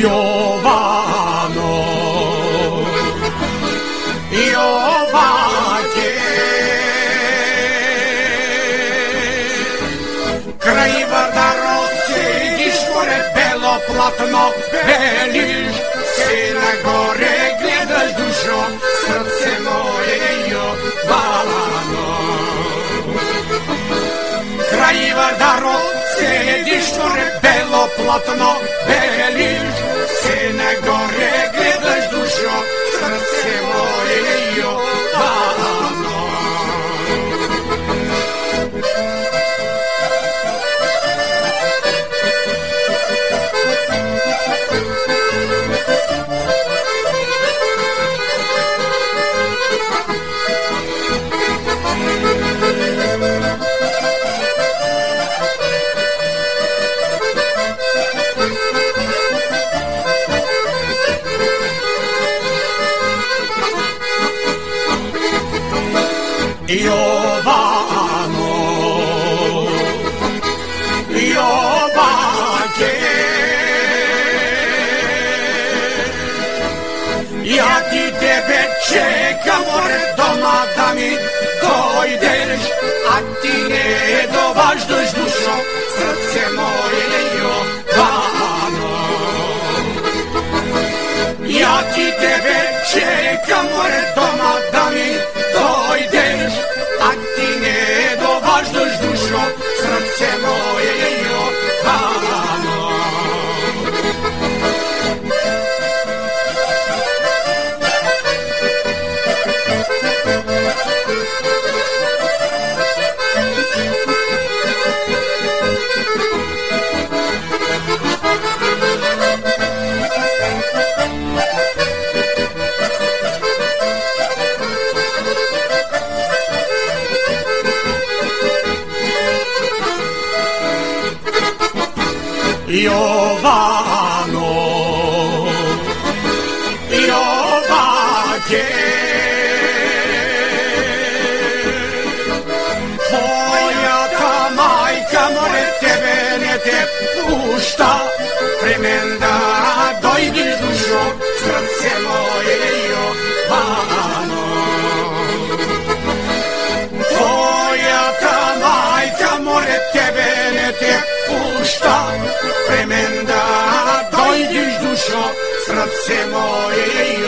Jovano Jovake Kraj Vardaro sediš pored belo platno Beliš se na gore gledaš dušo Srce moje Jovano Kraj Vardaro sediš pored belo platno Beliš Iovano Iovache Iadite pe ce că mor domata mi Dojdeš, a ti ne dovaždaš dušo Srce moje Jovano Iadite pe ce că mor domata mi ヨガのヨガ系ほやかまいかもれてべねてふした Tremenda, dojdziesz duszo, serce moje i